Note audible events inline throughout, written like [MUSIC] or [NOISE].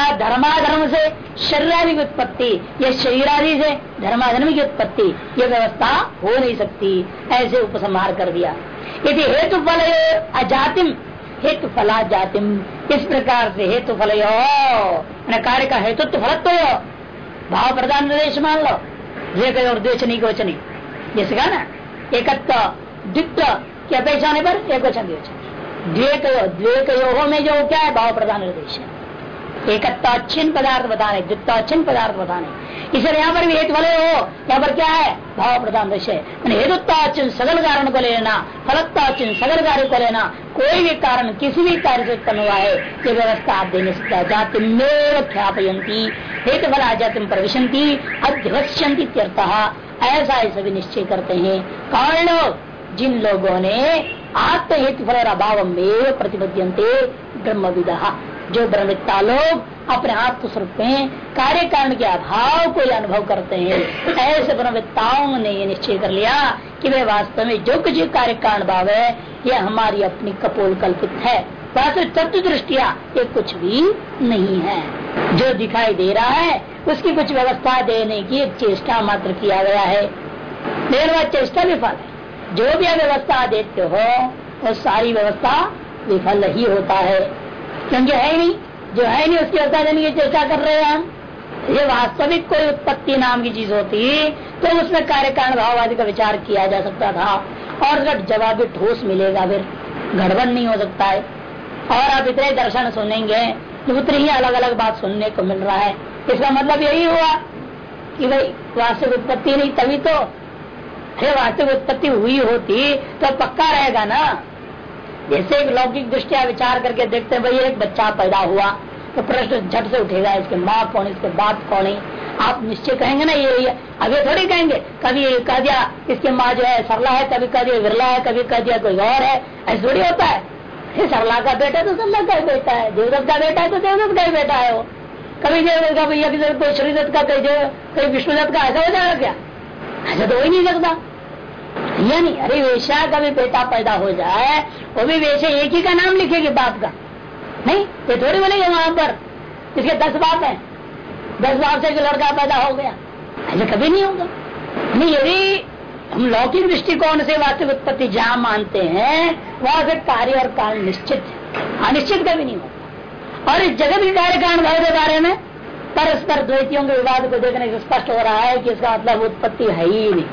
अर्थात धर्माधर्म से, शरीरादि की उत्पत्ति, या शरीरादि से धर्माधर्म की उत्पत्ति, ये व्यवस्था हो नहीं सकती, ऐसे उपसंहार कर दिया। यदि हेतु फल अजातिम हेतु फला जातिम। इस प्रकार से हेतु फल कार्य का हेतुत्व फलत्व भाव प्रधान निर्देश मान लो। कहीं और द्वेचनी को वचनी। जैसे कहा ना, एकत्व, द्वित्व की अपेक्षा होने पर एक वचन द्वेचन द्वेकयो द्वेकयो में जो क्या है, भाव प्रधान निर्देश है। एकत्वाचिन पदार्थ बताने द्वित्वाचिन पदार्थ बताने इसलिए यहाँ पर भी हेतु भले हो। यहाँ पर क्या है? भाव प्रधान विषय हेतुत्वाचिन सगल कारण को लेना फलत्वाचिन सगल कार्य को लेना, कोई भी कारण, किसी भी कार्य से उत्पन्न हुआ है, ये व्यवस्था आप देने से जाति में ख्यापयंती हेतु फला जाति प्रविशंति अध्यवश्यंती ऐसा ऐसा भी निश्चय करते हैं। कौन लोग जिन लोगों ने आत्महित फल अभाव में प्रतिबद्धते ब्रह्म विदा जो ब्रह्मविद्ता लोग अपने आत्म स्वरूप में कार्य कारण के अभाव को अनुभव करते हैं, ऐसे ब्रह्मविद्ताओं ने ये निश्चय कर लिया कि वे वास्तव में जो कुछ कार्य कारण भाव है, यह हमारी अपनी कपोल कल्पित है। वास्तविक तत्व दृष्टिया, ये कुछ भी नहीं है। जो दिखाई दे रहा है, उसकी कुछ व्यवस्था देने की एक चेष्टा मात्र किया गया है। लेकिन वह चेष्टा विफल है। जो भी व्यवस्था देते हो, वो सारी व्यवस्था विफल ही होता है। क्योंकि है नहीं। जो है नहीं, उसकी व्यवस्था देने की चेष्टा कर रहे हैं हम। ये वास्तविक कोई उत्पत्ति नाम की चीज़ होती तो उसमें कार्य कारण भाव आदि का विचार किया जा सकता था। और उसका जवाब भी ठोस मिलेगा, फिर गड़बड़ नहीं हो सकता है। और आप इतने दर्शन सुनेंगे तो उतनी ही अलग अलग बात सुनने को मिल रहा है। इसका मतलब यही हुआ कि भाई, वास्तविक उत्पत्ति नहीं, तभी तो वास्तविक उत्पत्ति हुई होती तो पक्का रहेगा ना? जैसे एक लौकिक दृष्टिया विचार करके देखते हैं भाई एक बच्चा पैदा हुआ तो प्रश्न झट से उठेगा इसके माँ कौन इसके बाप कौन है? आप निश्चय कहेंगे ना ये, अभी थोड़ी कहेंगे कभी कह दिया इसकी माँ जो है सरला है कभी कह दिया विरला है कभी कह दिया कोई और है ऐसा थोड़ी होता है। सरला का बेटा तो सरला का बेटा है देवदत्त का बेटा है तो देवदत्त का बेटा है वो। कभी देवदत्त का भैया किसी कोई श्रीदत्त का कहीं कहीं विष्णुदत्त का ऐसा हो जाएगा क्या? ऐसा तो हो ही नहीं सकता। यानी अरे वेशा का भी बेटा पैदा हो जाए, वो भी वेशा एक ही का नाम लिखेगी बाप का। नहीं, ये थोड़ी बोलेंगे वहाँ पर। इसके दस बाप है। दस बाप से लड़का पैदा हो गया। ऐसे कभी नहीं होगा। नहीं, यदि हम लौकिक दृष्टिकोण से वास्तविक उत्पत्ति जहाँ मानते हैं, वहाँ से कार्य और कारण निश्चित है। अनिश्चित कभी नहीं होता और इस जगत के कार्य कारण भाव के बारे में परस्पर द्वैतियों के विवाद को देखने से स्पष्ट हो रहा है कि इसका मतलब उत्पत्ति है ही नहीं।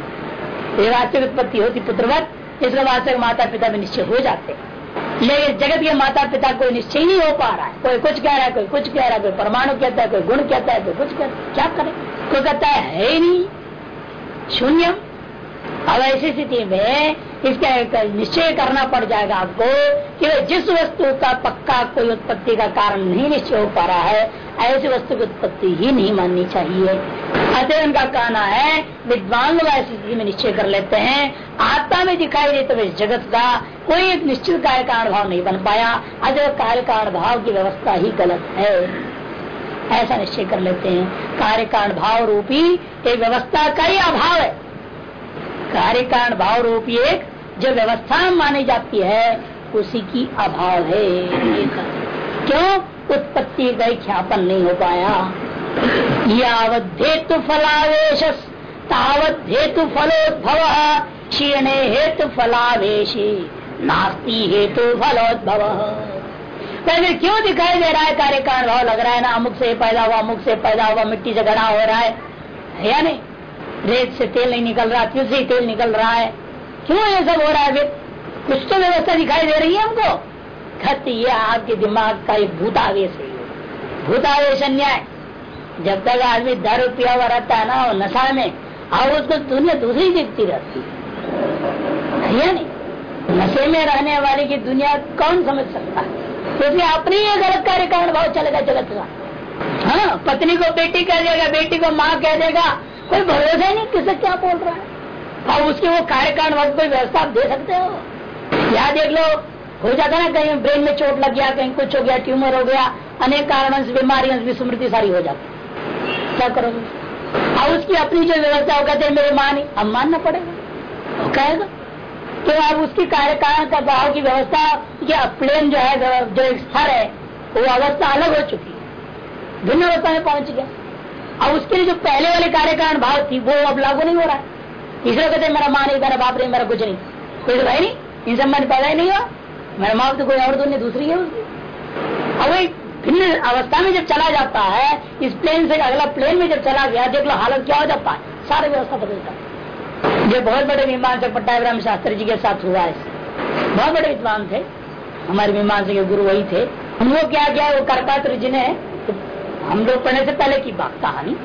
वास्तविक उत्पत्ति होती पुत्रवत इसका वाचक माता पिता में निश्चय हो जाते लेकिन जगत के माता पिता कोई निश्चय नहीं हो पा रहा है। कोई कुछ कह रहा है, कोई कुछ कह रहा है, कोई परमाणु कहता है, कोई गुण कहता है, कोई कुछ कहता है। क्या करे? कोई कहता है, ही नहीं। शून्य अब ऐसी स्थिति में इसका निश्चय करना पड़ जाएगा आपको कि जिस वस्तु का पक्का कोई उत्पत्ति का कारण नहीं निश्चय हो पा रहा है, ऐसी वस्तु की उत्पत्ति ही नहीं माननी चाहिए। अतः उनका कहना है, विद्वान लोग ऐसी स्थिति में निश्चय कर लेते हैं। आत्मा में दिखाई देते हुए जगत का कोई एक निश्चित कार्य कारण भाव नहीं बन पाया। अतः कार्य कारण भाव की व्यवस्था ही गलत है। ऐसा निश्चय कर लेते हैं। कार्य कारण भाव रूपी एक व्यवस्था का ही अभाव है। कार्य कारण भाव रूपी एक जो व्यवस्था मानी जाती है, उसी की अभाव है। क्यों? उत्पत्ति का ख्यापन नहीं हो पाया। यावधेतु फलावेश तावत हेतु फलोद्भव, क्षीणे हेतु फलावेशी, नास्ती हेतु फलोद्भव। पहले क्यों दिखाई दे रहा है कार्य कारण भाव लग रहा है ना? अमुक से पैदा हुआ, अमुक से पैदा हुआ, मिट्टी से गड़ा हो रहा है या नहीं? रेत से तेल नहीं निकल रहा तिल से तेल निकल रहा है। क्यों ये सब हो रहा है फिर? कुछ तो व्यवस्था दिखाई दे रही है हमको। खत ये आपके दिमाग का एक भूतावेश है भूतावेश अन्याय। जब तक आदमी दर पिया हुआ रहता है ना वो नशा में, और उसको दुनिया दूसरी दिखती रहती है। नहीं? नशे में रहने वाले की दुनिया कौन समझ सकता है? क्योंकि अपने ही गलत कार्य कारण भाव चलेगा जगत का। हाँ पत्नी को बेटी कह देगा, बेटी को माँ कह देगा कोई भरोसा नहीं, किसे क्या बोल रहा है? और उसके वो कार्य कारण भाव कोई व्यवस्था आप दे सकते हो? या देख लो, हो जाता ना कहीं ब्रेन में चोट लग गया, कहीं कुछ हो गया, ट्यूमर हो गया, अनेक कारणों से बीमारियों से स्मृति सारी हो जाती क्या करोगे? और उसकी अपनी जो व्यवस्था हो कहते मेरे माँ नहीं। अब मानना पड़ेगा। वो कहेगा। तो अब उसकी कार्य कारण का भाव की व्यवस्था, या प्लेन जो है, जो स्तर है, वो अवस्था अलग हो चुकी है। भिन्न अवस्था में पहुँच गया। अब उसके लिए जो पहले वाले कार्यकारण भाव थी, वो अब लागू नहीं हो रहा है। इसलिए कहते मेरा माँ नहीं, मेरा बाप नहीं, मेरा कुछ नहीं। कोई तो भाई नहीं, इन सब मैंने पैदा ही नहीं हुआ। मेरा माँ तो कोई और दुनिया दूसरी है उसकी। अब वही भिन्न अवस्था में जब चला जाता है, इस प्लेन से अगला प्लेन में जब चला गया, देख लो हालत क्या हो जाता है। सारी व्यवस्था बदलता है। जो बहुत बड़े मीमांसक पट्टाभिराम शास्त्री जी के साथ हुआ है। बहुत बड़े विद्वान थे। हमारे मीमांसा के गुरु वही थे। उनको क्या किया, वो करपात्र जी ने हम लोग पढ़ने से पहले की बात, कहानी।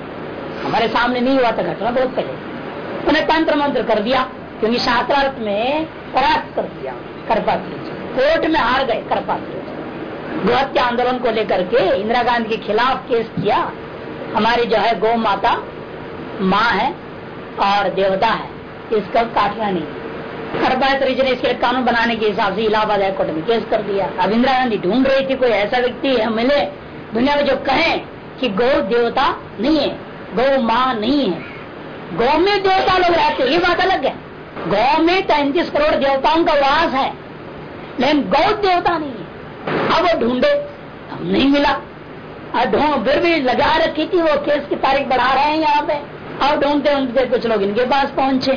हमारे सामने नहीं हुआ था घटना, बहुत पहले। उन्हें तंत्र मंत्र कर दिया, क्योंकि शास्त्रार्थ में परास्त कर दिया करपात्र कोर्ट में हार गए करपात्र गृहत्य आंदोलन को लेकर के इंदिरा गांधी के खिलाफ केस किया। हमारी जो है गौ माता, माँ है और देवता है, इसका काटना नहीं। करपात्र जी ने इसके कानून बनाने के हिसाब से इलाहाबाद हाईकोर्ट में केस कर दिया। अब इंदिरा गांधी ढूंढ रही थी, कोई ऐसा व्यक्ति है मिले, दुनिया में जो कहे कि गौ देवता नहीं है, गौ माँ नहीं है। गौ में देवता लोग रहते ये बात अलग है। गौ में तैतीस करोड़ देवताओं का वास है, लेकिन गौ देवता नहीं है। अब ढूंढे, अब नहीं मिला। ढूंढ, फिर भी लगा रखी थी, वो केस की तारीख बढ़ा रहे हैं यहाँ पे। अब ढूंढते ढूंढते, कुछ लोग इनके पास पहुँचे।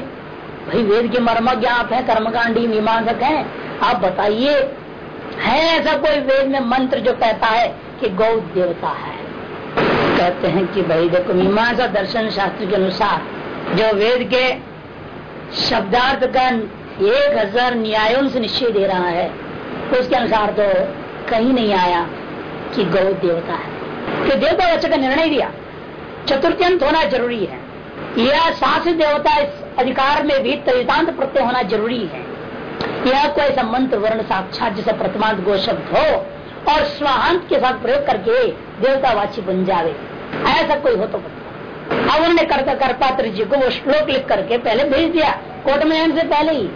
भाई, वेद के मर्मज्ञ आप है, कर्मकांडी मीमांसक है। आप बताइए, है ऐसा कोई वेद में मंत्र जो कहता है कि गौ देवता है? कहते हैं कि भाई देखो, मीमांसा दर्शन शास्त्र के अनुसार जो वेद के शब्दार्थ का एक हज़ार न्यायों से निश्चय दे रहा है तो उसके अनुसार तो कहीं नहीं आया कि गौ देवता है। कि देवता वचन का निर्णय दिया चतुर्थ्यंत होना ज़रूरी है। यह शासित देवता इस अधिकार में भी तरितांत प्रत्यय होना ज़रूरी है। यह कोई मंत्र वर्ण साक्षात जैसे प्रतिमांत गो शब्द हो और स्वाहांत के साथ प्रयोग करके देवतावाची बन जावे। ऐसा कोई हो तो अब उन्होंने करता कर पात्र जी को वो श्लोक लिख करके पहले भेज दिया। कोर्ट में से पहले ही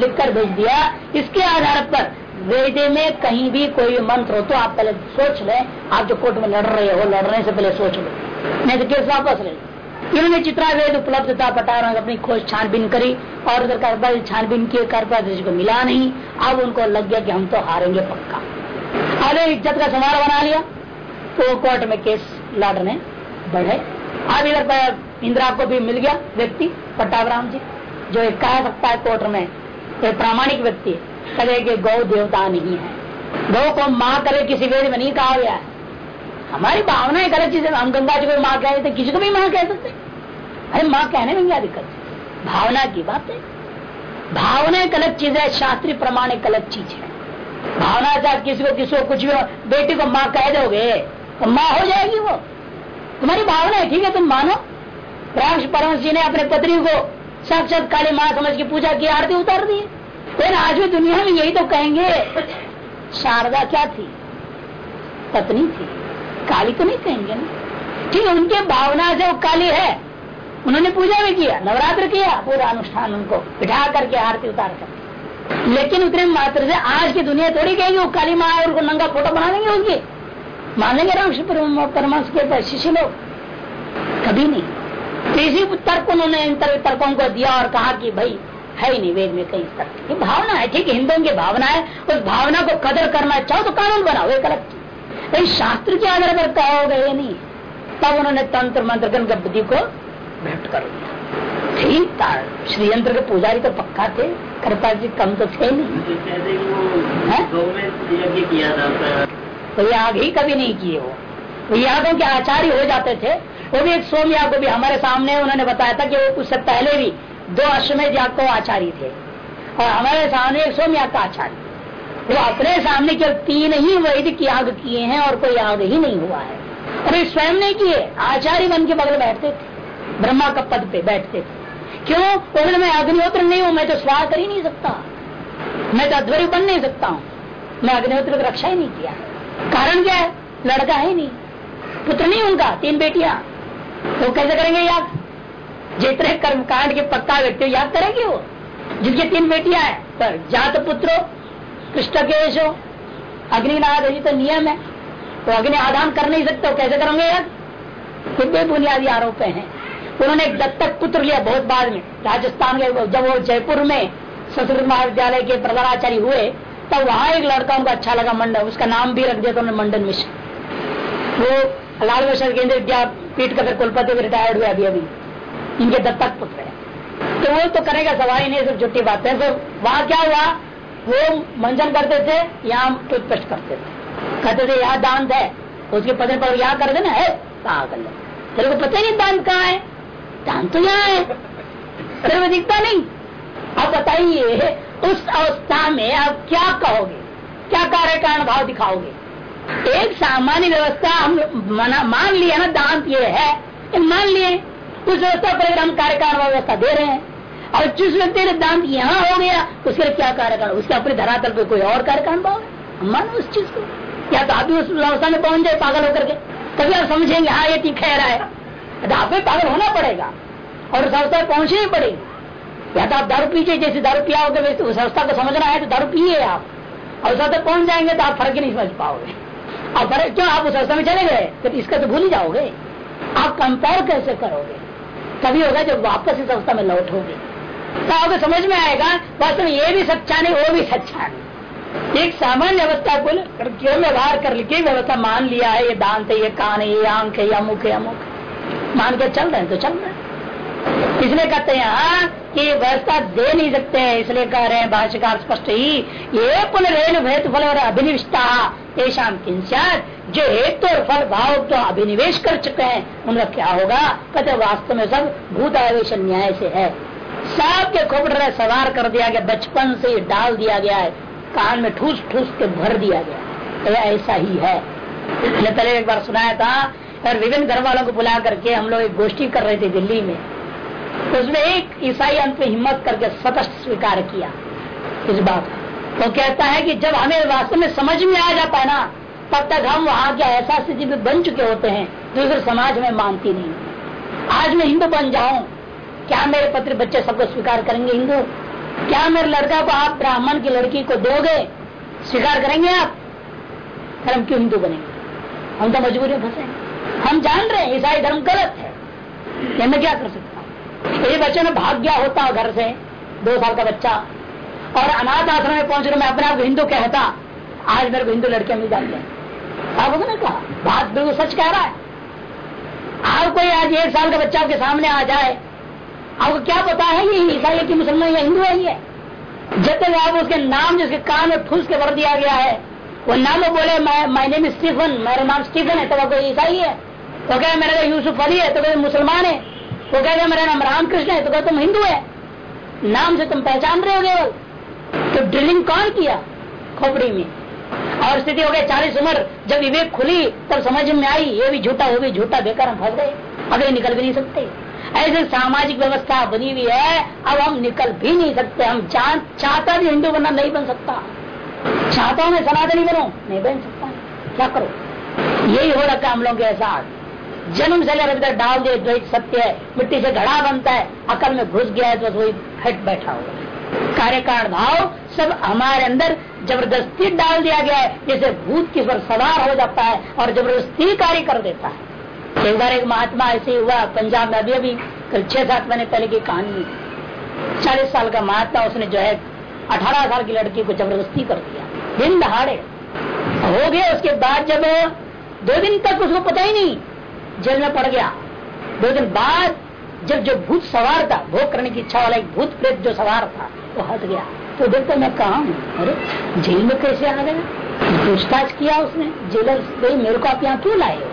लिख कर भेज दिया। इसके आधार पर वेद में कहीं भी कोई मंत्र हो तो आप पहले सोच लें। आप जो कोर्ट में लड़ रहे हो, लड़ने से पहले सोच लो। नहीं तो केस वापस ले इन्होंने चित्रा वेद उपलब्ध था पटा अपनी खोज छानबीन करी और उधर छानबीन किए कर को मिला नहीं। अब उनको लग गया कि हम तो हारेंगे पक्का। अरे इज़्ज़त का समारोह बना लिया। तो कोर्ट में केस लड़ने बढ़े। अब इधर इंदिरा को भी मिल गया व्यक्ति, पट्टाभराम जी, जो एक कह सकता है कोर्ट में एक प्रामाणिक व्यक्ति करे कि गौ देवता नहीं है। गौ को माँ करे किसी वेद में नहीं कहा गया है। हमारी भावना एक अलग चीज़ है हम गंगा जी को माँ कह देते किसी को भी माँ कह सकते अरे माँ कहने में क्या दिक्कत भावना की बात है। भावना अलग चीज़ है शास्त्रीय प्रमाण अलग चीज़ है। भावना से किसी को किसी को कुछ भी बेटी को माँ कह दोगे तो माँ हो जाएगी वो। तुम्हारी भावना है, ठीक है, तुम मानो। रामश परम जी ने अपने पत्नी को साक्षात काली माँ समझ के पूजा की आरती उतार दी। लेकिन आज भी दुनिया में यही तो कहेंगे, शारदा क्या थी? पत्नी थी। काली तो नहीं कहेंगे ना। ठीक है, उनके भावना से वो काली है। उन्होंने पूजा भी किया, नवरात्र किया, पूरा अनुष्ठान उनको बिठा करके आरती उतार कर। लेकिन उतने मात्र से आज की दुनिया थोड़ी कहेगी, वो काली माँ और नंगा फ़ोटो बना देंगे उसकी मान लेंगे राम परमांश के शिष्य लोग। कभी नहीं। तो इसी तर्क उन्होंने इन तर्कों को दिया और कहा कि भाई, है ही नहीं वेद में कई तर्क। ये भावना है, ठीक है, हिंदुओं की भावना है। उस भावना को कदर करना चाहो तो कानून बनाओ, एक अलग चीज़। शास्त्र के आधार पर कहोगे ये नहीं, तब उन्होंने तंत्र मंत्र बुद्धि को भ्रष्ट कर दिया। ठीक श्री यंत्र के पुजारी तो पक्का थे। कृपा जी कम तो थे नहीं। तो याग ही कभी नहीं किए वो तो यागों के आचार्य हो जाते थे। वो भी एक सोम याग को भी हमारे सामने उन्होंने बताया था कि वो उससे पहले भी दो अश्वमेध याग को आचार्य थे। और हमारे सामने एक सोम याग का आचार्य। वो अपने सामने केवल तीन ही वैदिक याग किए हैं और कोई याग ही नहीं हुआ है। अरे स्वयं नहीं किए, आचार्य बन के बगल बैठते थे। ब्रह्मा का पद पे बैठते थे। क्यों? बोले, मैं अग्निहोत्र नहीं हूँ, मैं तो स्वाह कर ही नहीं सकता। मैं तो अध्वर्य बन नहीं सकता हूँ। मैं अग्निहोत्र की रक्षा ही नहीं किया। कारण क्या है? लड़का है नहीं। पुत्र नहीं उनका, तीन बेटियाँ। तो कैसे करेंगे याद? जितने कर्म कांड के पक्का व्यक्ति याद करेंगे वो? जिनकी तीन बेटियाँ हैं, पर जात पुत्रो कृष्ण केशो अग्निनाद तो नियम है। तो अग्नि आदान कर नहीं सकते कैसे करोगे याद? खुद बुनियादी आरोप हैं। उन्होंने एक दत्तक पुत्र लिया बहुत बाद में, राजस्थान के, जब वो जयपुर में संस्कृत महाविद्यालय के प्रधानाचार्य हुए, तब वहाँ एक लड़का उनको अच्छा लगा मंडन उसका नाम भी रख दिया था उन्होंने मंडन मिश्र। वो लाल बहादुर केंद्रीय विद्यापीठ का कुलपति रिटायर्ड हुआ अभी अभी, इनके दत्तक पुत्र है। तो वो तो करेगा सवाल ही नहीं सिर्फ़ छुट्टी बात है। तो वहाँ क्या हुआ? वो मंजन करते थे, यहाँ टूथपेस्ट करते थे। कहते थे, यहाँ दांत है, उसके पदे पर, यहाँ कर देना है? कहा कर ले तेरे को पता नहीं दांत कहाँ है? दांत तो यहाँ है। को दिखता नहीं। अब बताइए, उस अवस्था में आप क्या कहोगे? क्या कार्य कारण भाव दिखाओगे? एक सामान्य व्यवस्था हम मान लिया ना, दांत ये है। मान लिए, उस व्यवस्था पर हम कार्य कारण व्यवस्था दे रहे हैं। और जिस व्यक्ति का दांत यहाँ हो गया, उसके क्या कार्य कारण उसके अपने धरातल पे कोई और कार्य कारण भाव है? मानो उस चीज़ को। या तो आप उस व्यवस्था में पहुँच जाए, पागल होकर के। तभी आप समझेंगे हाँ ये ठीक कह रहा है। आप पागल होना पड़ेगा। और में पहुंचनी पड़ेगी। या तो आप दारू पीछे जैसे दारू पिया होगा उस अवस्था को समझना है तो दारू पिए आप। और तक पहुँच जाएँगे तो आप फ़र्क ही नहीं समझ पाओगे। और फ़र्क क्यों? आप उस अवस्था में चले गए तो इसका तो भूल ही जाओगे। आप कंपेयर कैसे करोगे? तभी होगा जब वापस इस अवस्था में लौटोगे। तो आपको समझ में आएगा वास्तव में ये भी सच्चा नहीं, वो भी सच्चा नहीं। एक सामान्य अवस्था को व्यवहार कर लिखे व्यवस्था मान लिया है, ये दांत है, ये कान है, ये आँख है, या मुख है अमुख मान के चल रहे हैं तो चल रहे हैं। इसलिए कहते हैं यहाँ कि व्यवस्था दे नहीं सकते हैं इसलिए कह रहे हैं, भाष्यकार स्पष्ट ही, ये पुनरेन हेतु फल और अभिनिविष्टा तेषाम किंचात जो हेतु और फल भाव तो अभिनिवेश कर चुके हैं, उनका क्या होगा? कहते वास्तव में सब भूत आवेश न्याय से है। सब सबके खोपड़े सवार कर दिया गया, बचपन से डाल दिया गया है, कान में ठूस ठूस के भर दिया गया तो ऐसा ही है। पहले एक बार सुनाया था और विभिन्न घर वालों को बुला करके हम लोग एक गोष्ठी कर रहे थे दिल्ली में। उसने एक ईसाई अंत में हिम्मत करके सतस्ट स्वीकार किया इस बात तो कहता है कि जब हमें वास्तव में समझ में आ जाता है ना, तब तक हम वहाँ के ऐसा स्थिति में बन चुके होते हैं दूसरे समाज में मानती नहीं आज मैं हिंदू बन जाऊँ, क्या मेरे पत्र बच्चे सबको स्वीकार करेंगे हिंदू? क्या मेरे लड़का को आप ब्राह्मण की लड़की को दोगे? स्वीकार करेंगे आप? फिर हम क्यों हिंदू बनेंगे? हम तो मजबूरी फंसे हम जान रहे हैं, ईसाई धर्म गलत है। ये मैं क्या कर सकता यदि बच्चे में भाग गया होता घर से, दो साल का बच्चा, और अनाथ आश्रम में पहुँच रहे मैं अपने आप हिंदू कहता, आज मेरे को हिंदू लड़के मिल जाती है। आप ने कहा, बात बिल्कुल सच कह रहा है। आप कोई आज एक साल का बच्चा आपके सामने आ जाए, आपको क्या पता है ये ईसाई की मुसलमान या हिंदू है ये? जब तक आप उसके नाम, जिसके कान में ठूस के भर दिया गया है वो नाम बोले माई नेम स्टीफन मेरा नाम स्टीफन है। तो वह कोई ईसाई है। तो क्या मेरा नाम यूसुफ अली है। तो कोई मुसलमान है। वो कहते मेरा नाम रामकृष्ण है। तो कहते तुम हिंदू है? नाम से तुम पहचान रहे हो केवल तो ड्रिलिंग कौन किया? खोपड़ी में। और स्थिति हो गई, चालीस उम्र। जब विवेक खुली, तब समझ में आई, ये भी झूठा, वो भी झूठा, बेकार, हम फंस गए। अगर निकल भी नहीं सकते। ऐसे सामाजिक व्यवस्था बनी हुई है। अब हम निकल भी नहीं सकते। हम चाहता भी हिंदू बनना नहीं बन सकता। चाहता हूँ मैं सनातनी बनो। नहीं बन सकता। क्या करो? यही हो रखा हम लोग के साथ। जन्म से लेकर तक डाल दिए द्वैत सत्य है, मिट्टी से घड़ा बनता है, अकल में घुस गया है तो वही हट बैठा हुआ कार्य कारण भाव सब हमारे अंदर ज़बरदस्ती डाल दिया गया है जैसे भूत की पर सवार हो जाता है और ज़बरदस्ती कार्य कर देता है। एक बार एक महात्मा ऐसे हुआ, पंजाब में अभी अभी कल छह सात महीने पहले की कहानी। चालीस साल का महात्मा, उसने जो है अठारह साल की लड़की को ज़बरदस्ती कर दिया, दिन दहाड़े, हो गया उसके बाद जब दो दिन तक उसको पता ही नहीं, जेल में पड़ गया। दो दिन बाद जब जो भूत सवार था, भोग करने की इच्छा वाला एक भूत प्रेत जो सवार था, वो हट गया। तो देखते मैं कहा हूँ, अरे, जेल में कैसे आ गया? पूछताछ किया उसने, जेलर, भाई, मेरे को आप यहाँ क्यों लाए हो?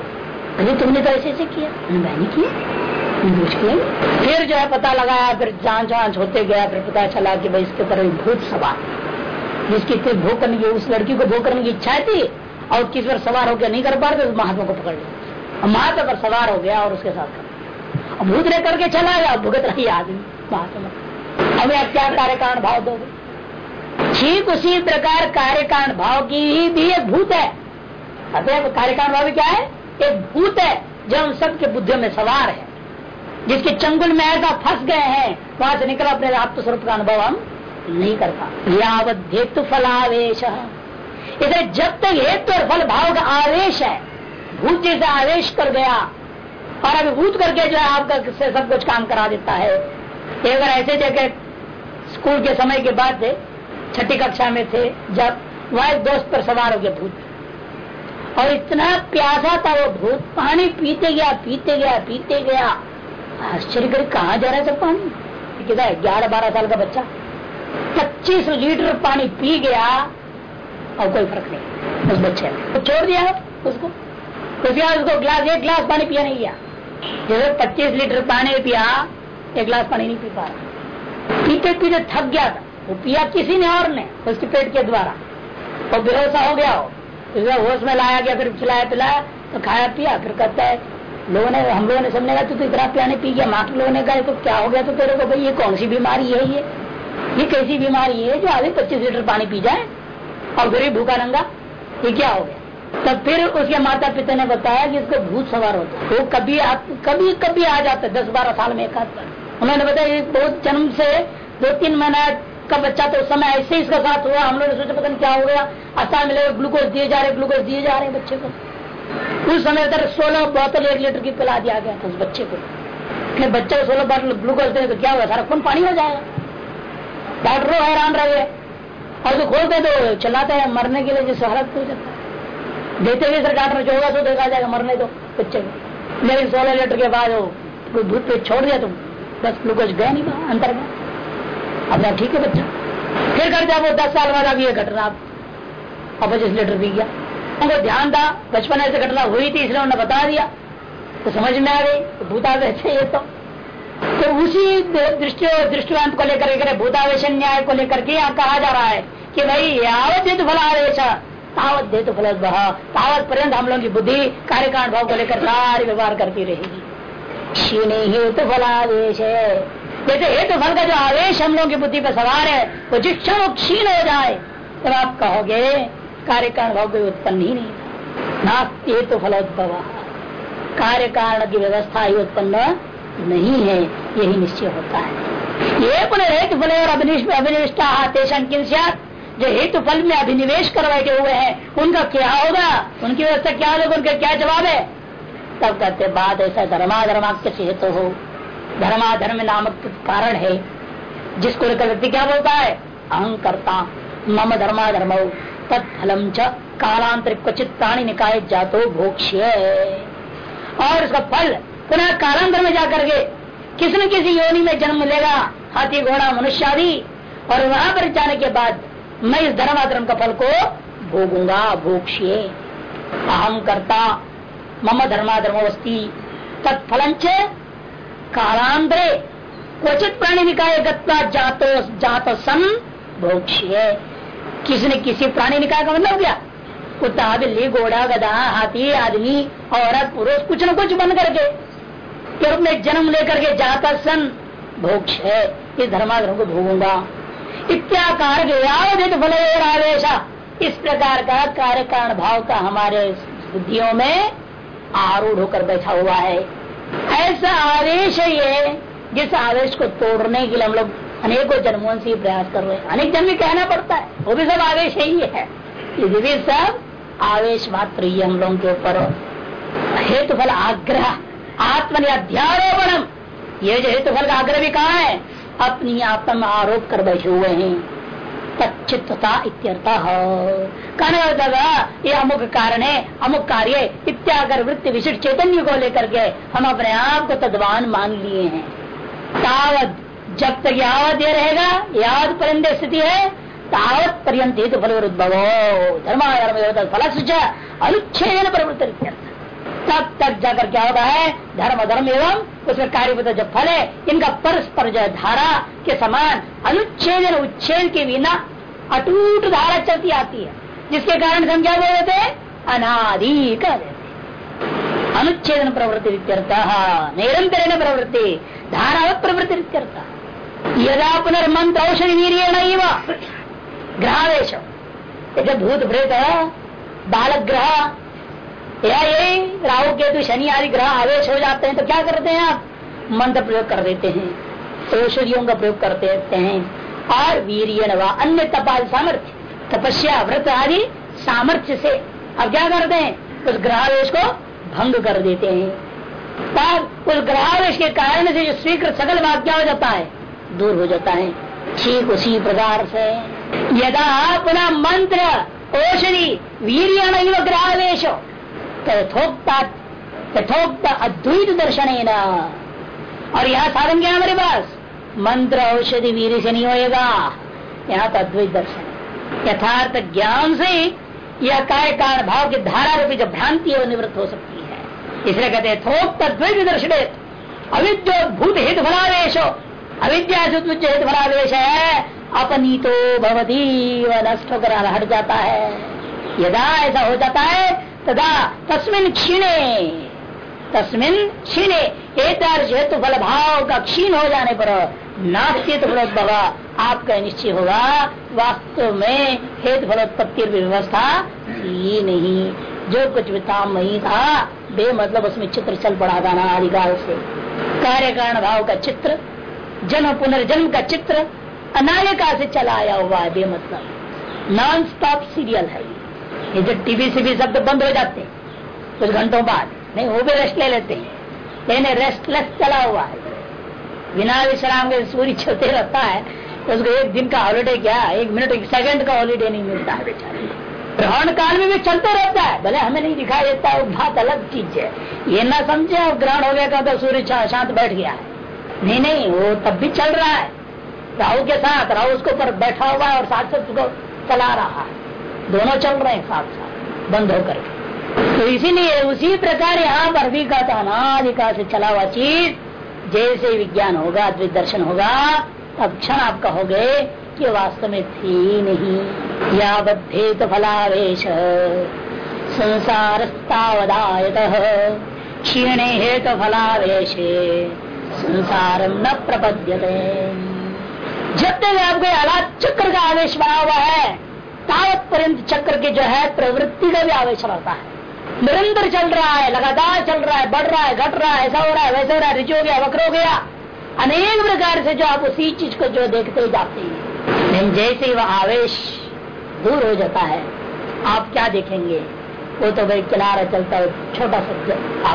अरे, तुमने तो ऐसे ऐसे किया। मैंने किया। फिर जो है पता लगाया, फिर जाँच वांच होते गया, फिर पता चला कि भाई इसके ऊपर भूत सवार जिसकी इतनी भोग करने की, उस लड़की को भोग करने की इच्छा थी और किस पर सवार होकर नहीं कर पा रहे तो महात्मा को पकड़ लिया। महात्मा पर सवार हो गया और उसके साथ भूत ले करके चला गया भुगत रही आदमी, महात्मा। हमें आप क्या कार्य कारण भाव दोगे? ठीक उसी प्रकार कार्य कारण भाव की ही भी एक भूत है। अतः कार्य कारण भाव क्या है? एक भूत है जो हम सबके बुद्धि में सवार है। जिसके चंगुल में ऐसा फंस गए हैं, वहाँ से निकल अपने आत्म स्वरूप का अनुभव हम नहीं कर पा यावत फलावेश। इसे जब तक हेतु और फल भाव का आवेश है भूत जैसे आवेश कर गया, और अभी भूत करके जो है आपका सब कुछ काम करा देता है। अगर ऐसे जगह स्कूल के समय के बाद छठी कक्षा में थे, जब वह दोस्त पर सवार हो गया भूत। और इतना प्यासा था वो भूत, पानी पीते गया पीते गया पीते गया आश्चर्य कर कहा जा रहा है सब पानी? है? ग्यारह बारह साल का बच्चा। पच्चीस लीटर पानी पी गया, और कोई फ़र्क नहीं। उस बच्चे ने तो छोड़ दिया उसको? उसके उसको ग्लास, एक ग्लास पानी पिया नहीं गया। जैसे पच्चीस लीटर पानी पिया, एक गिलास पानी नहीं पी पा रहा। पीते पीते थक गया था। वो पिया किसी ने और ने, उसके पेट के द्वारा। और बेहोशा हो गया हो। होश में लाया गया, फिर खिलाया पिलाया तो खाया पिया फिर कहता है लोगों ने, हम लोगों ने समझने का तो इतना पियाने पी गया, माँ के लोगों ने कहा तो क्या हो गया? तो तेरे को भाई, ये कौन सी बीमारी है ये? ये कैसी बीमारी है? जो आधे पच्चीस लीटर पानी पी जाए और फिर भूखा नंगा ये क्या हो गया? तब फिर उसके माता पिता ने बताया कि इसको भूत सवार होता है। वो कभी आप, कभी कभी आ जाता है दस बारह साल में एक उन्होंने बताया बहुत जन्म से दो तीन महीना का बच्चा तो उस समय ऐसे ही इसका साथ हुआ, हम लोग ने सोचा, पता नहीं क्या हो गया अस्पताल मिले, ग्लूकोज दिए जा रहे, ग्लूकोज दिए जा रहे बच्चे को। उस समय तक सोलह बोतल एक लीटर की पिला दिया गया था उस बच्चे को। बच्चे को सोलह बोतल ग्लूकोज दे तो क्या हुआ? सारा खून पानी हो जाएगा। डॉक्टरों हैरान रहे और जो खोलते तो चलाते हैं, मरने के लिए जिस हालत हो जाता है। देते हुए सरकार ने चौदह सौ देखा जाएगा, मरने दो बच्चे को। लेकिन सोलह लीटर के बाद वो पे छोड़ दिया तुम बस ग्लूकोज गया नहीं अंतर में अपना ठीक है बच्चा। फिर कर वो दस साल बाद अब ये घटना, अब पच्चीस लीटर पी गया। उनको ध्यान था, बचपन ऐसे घटना हुई थी, इसलिए उन्होंने बता दिया। तो समझ में आ गई तो भूतावेश है ये तो। तो उसी दृष्टि दृष्टिवांत को लेकर के भूतावेश न्याय को लेकर के यहाँ कहा जा रहा है कि भाई, यावत हेतु फलावेश तावत हेतु फल तावत पर्यंत हम लोगों की बुद्धि कार्यकांड भाव को लेकर सारी व्यवहार करती रहेगी। क्षीण हेतु फलावेश जैसे हेतु फल का जो आवेश हम लोगों की बुद्धि पर सवार है, वो जिस क्षण क्षीण हो जाए, तब आप कहोगे कार्य कारण भाव कोई उत्पन्न ही नहीं नास्ती हेतु फलोद्भव कार्य कारण की व्यवस्था ही उत्पन्न नहीं है यही निश्चय होता है ये पुनः हेतु फल और अभिनिष्ठा जो हेतु फल में अभिनिवेश कर बैठे हुए हैं उनका क्या होगा उनकी व्यवस्था क्या होगा उनका क्या जवाब है तब कहते बात ऐसा धर्माधर्माक्य हेतु हो धर्माधर्म नामक कारण है जिसको लेकर व्यक्ति क्या बोलता है अहंकर्ता मम धर्माधर्म तत्फलम च कालांतरिक क्वचित प्राणी निकाय जातो भोक्ष्य। और उसका फल पुनः कालांतर में जाकर के किसी न किसी योनि में जन्म लेगा, हाथी, घोड़ा, मनुष्य आदि, और वहाँ पर जाने के बाद मैं इस धर्माधर्म का फल को भोगूँगा, भोक्ष्य। अहम करता, मम धर्माधर्म अस्थि तत्फल कालांतरे क्वचित प्राणी निकाय गत्वा जातो जात सन भोक्ष्य। किसी ने किसी प्राणी निकाय का मतलब क्या कुत्ता बिल्ली, घोड़ा, गधा, हाथी, आदमी, औरत, पुरुष, कुछ न कुछ बन करके। में जन्म लेकर के जाता सन भोक्ष है, इस धर्माधर्म को भोगूँगा। इत्याकार फल आवेश इस प्रकार का कार्य कारण भाव का हमारे बुद्धियों में आरूढ़ होकर बैठा हुआ है। ऐसा आवेश ये जिस आवेश को तोड़ने के लिए हम लोग अनेकों जन्मों से प्रयास कर रहे हैं। अनेक जन्म कहना पड़ता है। वो भी सब आवेश ही है। ये भी सब आवेश मात्र ही हम लोगों के ऊपर। हेतु फल आग्रह आत्मनि ये जो हेतु फल का आग्रह भी कहा है? अपनी आत्मा आरोप कर बैठे हुए हैं। तच्चित्ता इत्यर्थ। कहने ये अमुक कारण है, अमुक कार्य इत्यागर वृत्ति विशिष्ट चैतन्य को लेकर के हम अपने आप को तद्वान मान लिए हैं। तावत जब तक याद ये रहेगा, याद पर्यंत स्थिति है, तावत पर्यंत हेतु फल उद्भव। धर्म फल अनुच्छेद प्रवृत्ति तब तक जाकर क्या होता है? धर्म धर्म एवं उसका कार्य जो फल है, इनका परस्पर जो धारा के समान अनुच्छेद उच्छेद के बिना अटूट धारा चलती आती है। जिसके कारण हम क्या बोल देते अनादि कह अनुच्छेदन प्रवृत्ति निरंतर प्रवृत्ति धारा प्रवृत्ति यदा पुनर्मंत्र औषधि वीर ग्रहावेश। भूत प्रेत बालक ग्रह या ये राहु, केतु, शनि आदि ग्रह आवेश हो जाते हैं तो क्या करते हैं आप? मंत्र प्रयोग कर देते हैं, औषधियों का प्रयोग करते रहते हैं, और वीर व अन्य तपाल सामर्थ्य, तपस्या, व्रत आदि सामर्थ्य से। अब क्या करते हैं? उस ग्रहावेश को भंग कर देते हैं। तब उस ग्रहावेश के कारण से जो स्वीकृत सकल वाक्य हो जाता है दूर हो जाता है। ठीक उसी प्रकार से यदा पुनः मंत्र औषधि वीर ग्रहावेश यथोक्ता यथोक्त अद्वैत दर्शन और यह साधन क्या हमारे पास? मंत्र औषधि वीर से नहीं होएगा। यहाँ तो अद्वैत दर्शन यथार्थ ज्ञान से यह कार्य कारण भाव की धारा रूपी जो भ्रांति है निवृत्त हो सकती है। इसलिए कहते हैं थोक तद्वैत दर्शन अविद्योभूत हित फलावेश अविद्या से हित फलावेश है, अपनीतो भवती व नष्ट होकर हट जाता है। यदा ऐसा हो जाता है, तदा तस्मिन क्षीणे तस्मिन क्षीणे एक हेतु फल भाव का क्षीण हो जाने पर नास्तित फलोद्भव, आपका निश्चय होगा, वास्तव में हेतु फलोत्पत्ति व्यवस्था ही नहीं। जो कुछ भी तामयी था बे मतलब उसमें चित्र चल पड़ा था ना अधिकार से। कार्य कारण भाव का चित्र जन्म पुनर्जन्म का चित्र अनायका से चला आया हुआ है बेमतलब। नॉन स्टॉप सीरियल है ये। जो टीवी से भी शब्द बंद हो जाते हैं, कुछ घंटों बाद, नहीं, वो भी रेस्ट ले लेते हैं। लेकिन रेस्टलेस चला हुआ है। बिना विश्राम के सूर्य चलते रहता है तो उसको एक दिन का हॉलीडे क्या, एक मिनट एक सेकंड का हॉलीडे नहीं मिलता है बेचारे ग्रहण काल में भी चलते रहता है, भले हमें नहीं दिखाई देता है बात अलग चीज़ है। ये ना समझे, अब ग्रहण हो गया तो सूर्य शांत बैठ गया है। नहीं नहीं, वो तब भी चल रहा है। राहु के साथ, राहु उसके ऊपर बैठा हुआ है और साथ साथ उसको चला रहा है। दोनों चल रहे हैं साथ साथ, बंद होकर तो इसीलिए उसी प्रकार यहाँ पर भी कहता अनाधिका से चला हुआ चीज़, जैसे विज्ञान होगा, अद्वित दर्शन होगा, तब क्षण आप कहोगे कि वास्तव में थी नहीं या बद्धेत फलावेश। संसार क्षीणे हेतु फलावेशे। संसार न प्रपद्यते। जब तक आपको आलाद चक्र का आवेश बना हुआ है। तावत पर्यंत चक्र के जो है, प्रवृत्ति का भी आवेश रहता है। निरंतर चल रहा है, लगातार चल रहा है, बढ़ रहा है, घट रहा है, ऐसा हो रहा है, वैसा हो रहा है रिच हो गया, वक्र हो गया। अनेक प्रकार से जो आप उसी चीज़ को जो देखते ही जाते हैं जैसे ही वह आवेश दूर हो जाता है, आप क्या देखेंगे? वो तो भाई किनारा चलता है, छोटा सा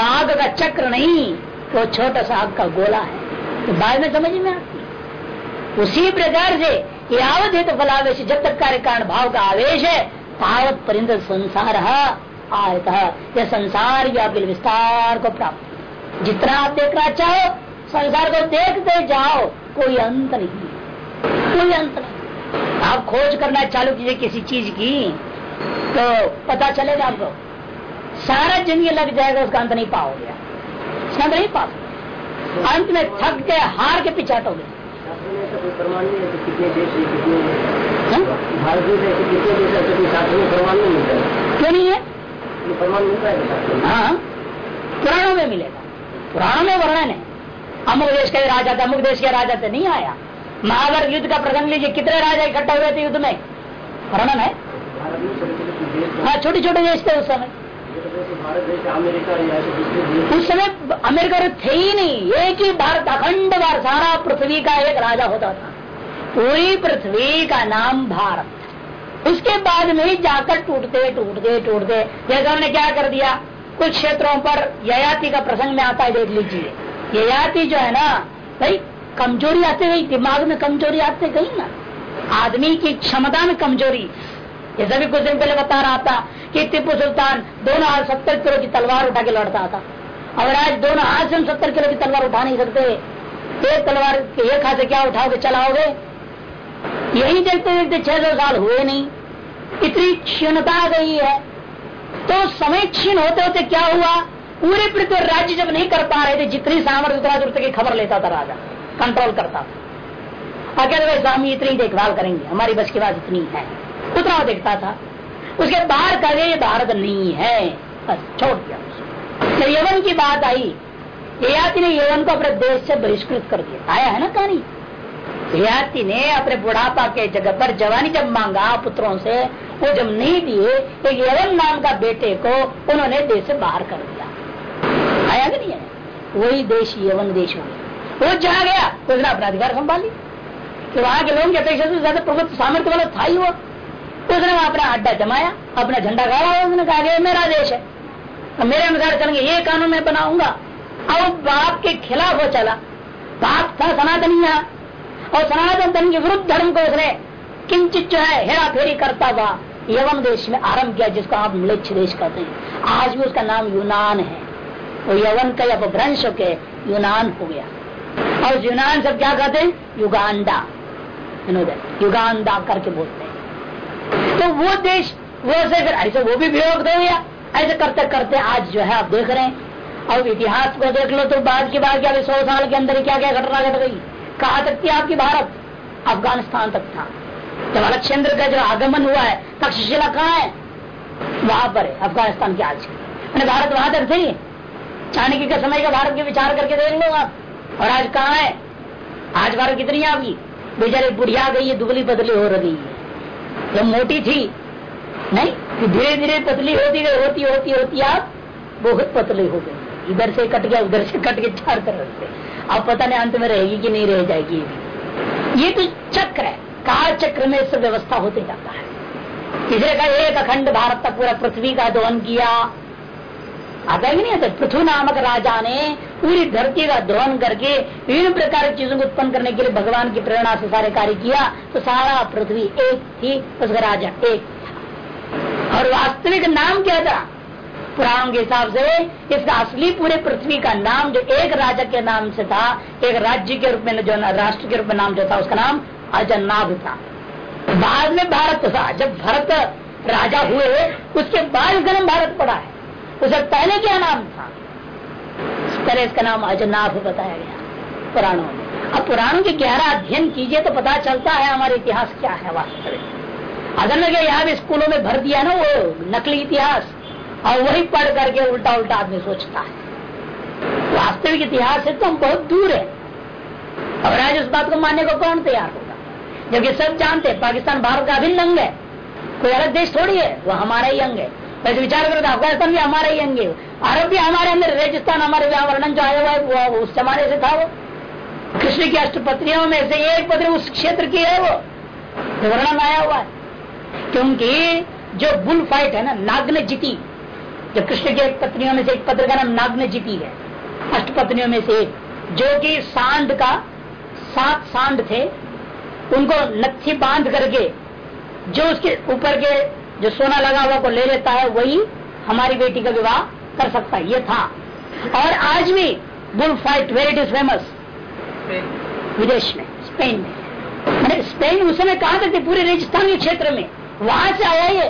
आग का चक्र नहीं वो छोटा सा आग का गोला है। तो बाद में समझ में आती उसी प्रकार से यावत है तो फलावेश जब तक कार्य कारण भाव का आवेश है, तावत परिंद संसार आयता यह संसार या बिल विस्तार को प्राप्त जितना आप देखना चाहो, संसार को देखते जाओ, कोई अंत नहीं कोई अंत नहीं आप खोज करना चालू कीजिए किसी चीज़ की तो पता चलेगा आपको। सारा ज़िंदगी लग जाएगा, उसका अंत नहीं पाओगे उसका नहीं पा अंत में थक के हार के पीछे हटोगे। मिलता है? क्यों नहीं है? है। पुराणों में मिलेगा। पुराणों में वर्णन है। अमुक देश का राजा था, अमुक देश के राजा थे, नहीं आया। महाभारत युद्ध का प्रसंग लीजिए, कितने राजा इकट्ठा हुए थे युद्ध में? वर्णन है? हाँ छोटे छोटे देश थे उस समय। उस समय अमेरिका थे ही नहीं। एक ही भारत अखंड बार सारा पृथ्वी का एक राजा होता था। पूरी पृथ्वी का नाम भारत। उसके बाद में ही जाकर टूटते टूटते टूटते। जैसे हमने क्या कर दिया? कुछ क्षेत्रों पर ययाति का प्रसंग में आता है, देख लीजिए। ययाति जो है ना, भाई, कमज़ोरी आते गई, दिमाग में कमज़ोरी आते गई ना। आदमी की क्षमता में कमज़ोरी। जैसा भी कुछ दिन पहले बता रहा था कि टिप्पू सुल्तान दोनों हाथ सत्तर किलो की तलवार उठा के लड़ता था। और आज दोनों हाथ से हम सत्तर किलो की तलवार उठा नहीं सकते, एक तलवार एक हाथ से क्या उठाओगे, चलाओगे? यही देखते देखते छह सौ साल हुए नहीं। इतनी क्षीणता गई है। तो समय क्षीण होते होते क्या हुआ? पूरे पृथ्वी राज्य जब नहीं कर पा रहे थे, जितनी सामर्थ्य उतना दूर की खबर लेता था राजा कंट्रोल करता था। और कहते स्वामी इतनी देखभाल करेंगे, हमारी बस की बात इतनी है। उतना देखता था। उसके बाहर का ये भारत नहीं है। बस छोड़ दिया तो यवन की बात आई। ययाति ने यवन को अपने देश से बहिष्कृत कर दिया। आया है ना कहानी? ययाति ने अपने बुढ़ापा के जगह पर जवानी जब मांगा पुत्रों से, वो जब नहीं दिए तो यवन नाम का बेटे को उन्होंने देश से बाहर कर दिया। आया कि नहीं है वही देश, यवन देश हो वो जहाँ गया, उसने अपना अधिकार संभाली कि वहाँ के लोगों की अपेक्षा से ज़्यादा प्रमुख सामर्थ्य वाला था ही वो। उसने अपना अड्डा जमाया, अपना झंडा गाड़ा उसने कहा मेरा देश है। मेरे अनुसार चलेंगे, ये कानून मैं बनाऊँगा। और बाप के खिलाफ हो चला। बाप था सनातनी और सनातन धर्म के विरुद्ध धर्म को उसने किंचित जो है हेरा फेरी करता हुआ यवन देश में आरंभ किया, जिसको आप मिलच्छ देश कहते हैं। आज भी उसका नाम यूनान है। वो यवन का अपभ्रंश के यूनान हो गया। और यूनान सब क्या कहते हैं? युगांडा। युगांडा करके बोलते हैं। तो वो देश, वो से फिर, ऐसे वो भी वियोग हो गया ऐसे करते करते आज जो है आप देख रहे हैं। अब इतिहास को देख लो तो बाद की बात क्या सौ साल के अंदर क्या क्या घटना घट गई? कहा तक थी आपकी भारत? अफ़गानिस्तान तक था। जब अलक्षेंद्र का जो आगमन हुआ है, तक्षशिला कहाँ है? वहाँ पर है, अफ़गानिस्तान के आज मैंने भारत वहाँ तक थी। चाणक्य के समय का भारत के विचार करके देख लो आप। और आज कहाँ है? आज भारत कितनी है आपकी? बेचारे बुढ़िया गई है, दुबली बदली हो रही है। जो मोटी थी। नहीं धीरे धीरे पतली होती गई, होती होती होती, आप बहुत पतली हो गई इधर से कट गया, उधर से कट के चार तरफ़ से। अब पता नहीं अंत में रहेगी कि नहीं रह जाएगी। ये तो चक्र है। काल चक्र में सब व्यवस्था होते जाता है। तीसरे का एक अखंड भारत का पूरा पृथ्वी का दोहन किया आता ही नहीं आता पृथ्वी नामक राजा ने पूरी धरती का दोहन करके विभिन्न प्रकार की चीज़ों को उत्पन्न करने के लिए भगवान की प्रेरणा से सारे कार्य किया तो सारा पृथ्वी एक थी उसका राजा एक और वास्तविक नाम क्या था पुराण के हिसाब से इसका असली पूरे पृथ्वी का नाम जो एक राजा के नाम से था एक राज्य के रूप में जो राष्ट्र के रूप में नाम जो था उसका नाम अजन्नाभ था बाद में भारत था जब भरत राजा हुए उसके बाद उसका नाम भारत पड़ा है उससे पहले क्या नाम था? तरह इसका नाम अजनाभ बताया गया पुराणों में। अब पुराणों के गहरा अध्ययन कीजिए तो पता चलता है हमारे इतिहास क्या है वास्तविक। अगर लगे यहाँ भी स्कूलों में भर दिया ना वो नकली इतिहास, और वही पढ़ करके उल्टा उल्टा आदमी सोचता है। वास्तविक इतिहास से तो हम बहुत दूर है। और आज उस बात को मानने को कौन तैयार होगा? जबकि सब जानते हैं, पाकिस्तान, भारत का अभिन्न अंग है। कोई अलग देश थोड़ी है, वो हमारा ही अंग है। वैसे विचार करो तो अफ़गानिस्तान भी हमारा ही अंग अरब भी हमारे अंदर राजस्थान हमारे वर्णन जो आया हुआ है, वो उस जमाने से था वो। कृष्ण की अष्टपत्रियों में से एक पत्र उस क्षेत्र की है वो वर्णन आया हुआ है। क्योंकि जो बुल फाइट है ना नाग्न जीती जो कृष्ण की पत्नियों में से एक पत्र का नाम नाग्न जीती है। अष्ट पत्नियों में से एक, जो कि सांड का सात सांड थे, उनको नथी बाँध करके, जो उसके ऊपर के जो सोना लगा हुआ को ले लेता है वही हमारी बेटी का विवाह कर सकता है। ये था। और आज भी bull fight where it is famous विदेश में स्पेन में। मैंने स्पेन उस समय कहा था पूरे राजस्थान के क्षेत्र में वहाँ से आया ये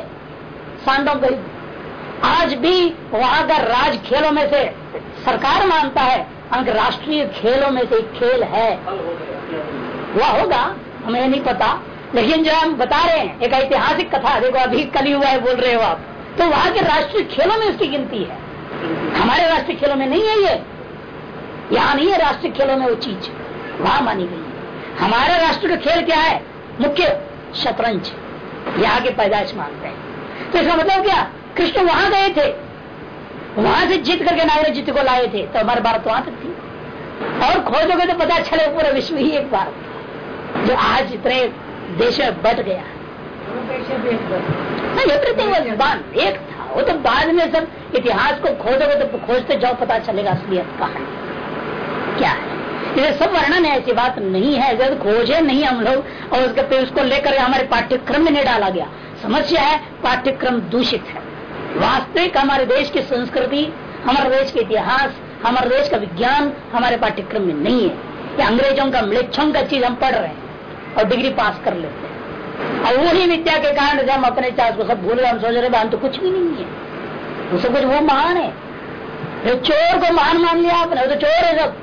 सांडों का आज भी वहाँ का राज खेलों में से सरकार मानता है राष्ट्रीय खेलों में से एक खेल है। वह होगा हमें नहीं पता। लेकिन जो हम बता रहे हैं, एक ऐतिहासिक कथा, देखो, अभी कल हुआ है, बोल रहे हो आप। तो वहाँ के राष्ट्रीय खेलों में उसकी गिनती है। हमारे राष्ट्रीय खेलों में नहीं है ये। यहाँ नहीं है राष्ट्रीय खेलों में वो चीज़। वहाँ मानी गई हमारा राष्ट्र का खेल क्या है? मुख्य शतरंज। यहाँ के पैदाइश मानते हैं। तो इसका मतलब क्या? कृष्ण वहाँ गए थे। वहाँ से जीत करके नागर जीत को लाए थे। तो हमारे भारत वहाँ तक थी। और खोजोगे तो पता चले, पूरा विश्व ही एक बार जो आज इतने देश बट गया। एवरीथिंग एक था वो तो बाद में सब इतिहास को खोजोगे तो खोजते जाओ पता चलेगा असलियत कहा क्या है। ये सब वर्णन है ऐसी बात नहीं है जब खोजे नहीं हम लोग और उसके फिर उसको लेकर हमारे पाठ्यक्रम में नहीं डाला गया। समस्या है पाठ्यक्रम दूषित है। वास्तविक हमारे देश की संस्कृति हमारे देश के इतिहास हमारे देश का विज्ञान हमारे पाठ्यक्रम में नहीं है। ये अंग्रेज़ों का मृक्षों का चीज़ हम पढ़ रहे हैं। और डिग्री पास कर लेते हैं। और वही विद्या के कारण हम अपने चार्ज को सब भूल गए, हम सोच रहे हम तो कुछ भी नहीं है। सब कुछ वो महान है। जो चोर को महान मान लिया आपने तो चोर है सब।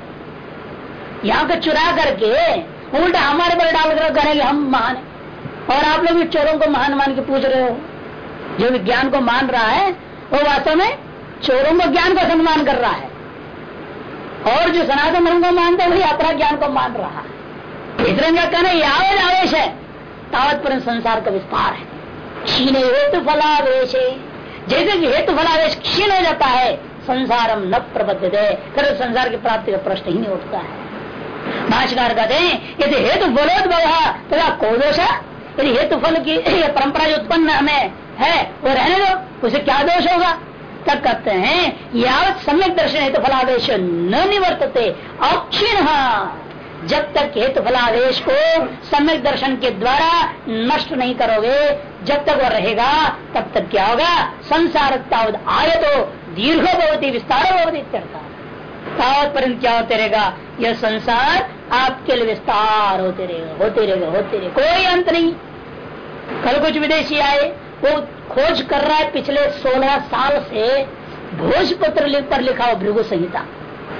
यहाँ को चुरा करके उल्टा हमारे पर डाल कर करेंगे हम महान और आप लोग भी चोरों को महान मान के पूछ रहे हो। जो विज्ञान को मान रहा है, वो वास्तव में चोरों को ज्ञान का सम्मान कर रहा है। और जो सनातन धर्म को मानते वही अपरा ज्ञान को मान रहा है। इस का कहना यावत आवेश है। तावत पर संसार का विस्तार है। क्षीण हेतु फलावेश जैसे कि हेतु फलावेश क्षीण हो जाता है, संसारम न प्रबद्ध दे फिर संसार की प्राप्ति का प्रश्न ही नहीं उठता है। भाषकार कहते हैं, यदि हेतु फलोद्भव तथा को दोष यदि हेतु फल की [CLEARS THROAT] परंपरा जो उत्पन्न हमें है, वो रहने दो, उसे क्या दोष होगा? तब कहते हैं, यावत सम्यक दर्शन हेतु फलादेश न निवर्तते, अक्षीण। जब तक हेतु फलादेश को सम्यक दर्शन के द्वारा नष्ट नहीं करोगे, जब तक वो रहेगा, तब तक क्या होगा? संसार तावत आय दीर्घ भवती, विस्तार भवती तावत क्या होते रहेगा? यह संसार आपके लिए विस्तार होते रहेगा होते रहेगा होते रहेगा। कोई अंत नहीं। कल कुछ विदेशी आए, वो खोज कर रहा है, पिछले सोलह साल से भोजपत्र पर लिखा हो भृगु संहिता,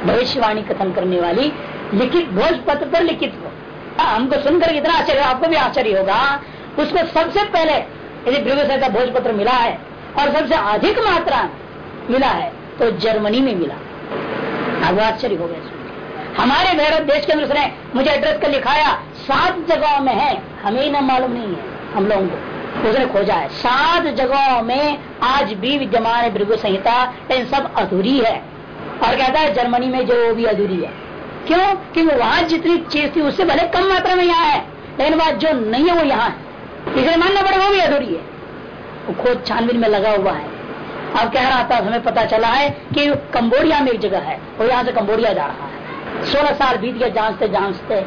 भविष्यवाणी कथन करने वाली। लिखित भोज पत्र पर लिखित हो। हाँ, हमको सुनकर इतना आश्चर्य आपको भी आश्चर्य होगा। उसको सबसे पहले यदि भृगु भोज पत्र मिला है और सबसे अधिक मात्रा मिला है तो जर्मनी में मिला। अब आश्चर्य हो गया हमारे भारत देश के अंदर उसने मुझे एड्रेस कर लिखाया सात जगहों में है हमें न मालूम नहीं है हम लोगों को। उसने खोजा है सात जगहों में आज भी विद्यमान है भृगु संहिता इन सब अधूरी है। और कहता है जर्मनी में जो वो भी अधूरी है। क्यों? क्योंकि वहाँ जितनी चीज़ थी, उससे भले कम मात्रा में यहाँ है, लेकिन बात जो नहीं है, वो यहाँ है। इसलिए मानना पड़े, वो भी अधूरी है। वो खोज छानबीन में लगा हुआ है। अब कह रहा था, हमें पता चला है कि कंबोडिया में एक जगह है, वो यहाँ से कंबोडिया जा रहा है। सोलह साल बीत गया जांचते जांचते।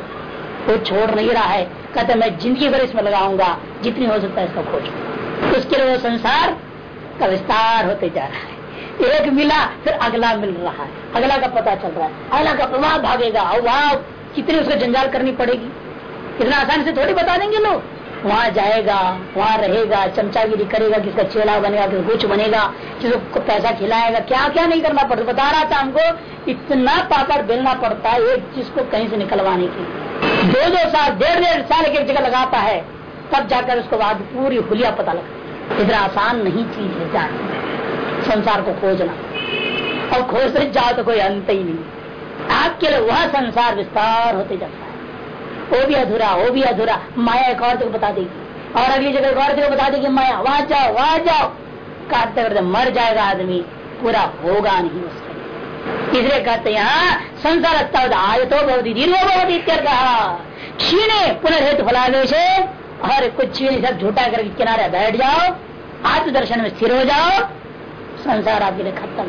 वो छोड़ नहीं रहा है। कहते, मैं ज़िंदगी भर इसमें लगाऊँगा, जितनी हो सकता है इसका खोज उसके लिए वो संसार का विस्तार होते जा रहा है। एक मिला, फिर अगला मिल रहा है। अगला का पता चल रहा है। अगला का प्रभाव भागेगा। और वहाँ कितनी उसको जंजाल करनी पड़ेगी? इतना आसानी से थोड़ी बता देंगे लोग। वहाँ जाएगा, वहाँ रहेगा, चमचागिरी करेगा किसका चेला बनेगा किसका कुछ बनेगा किसको पैसा खिलाएगा। क्या क्या नहीं करना पड़ता। बता रहा था हमको, इतना पापड़ बेलना पड़ता है एक चीज़ को कहीं से निकलवाने की दो दो साल, डेढ़ डेढ़ साल एक जगह लगाता है। तब जाकर उसको बाद पूरी हुलिया पता लगता इधर आसान नहीं चीज़ है जानना संसार को खोजना। और खोजते जाओ तो कोई अंत ही नहीं। आपके लिए वह संसार विस्तार होते जाता है। वो भी अधूरा, वो भी अधूरा। माया एक और बता देगी। और अगली जगह एक और बता देगी माया। वहाँ जाओ वहाँ जाओ। काटते करते मर जाएगा आदमी। पूरा होगा नहीं उसका इसलिए कहते यहाँ संसार आय तो बहुत दीर्घो बहुत कहा क्षीणे पुनर्हित फलावेश और कुछ क्षीण सब झूठा करके किनारे बैठ जाओ। आत्मदर्शन में स्थिर हो जाओ। संसार आपके लिए खत्म।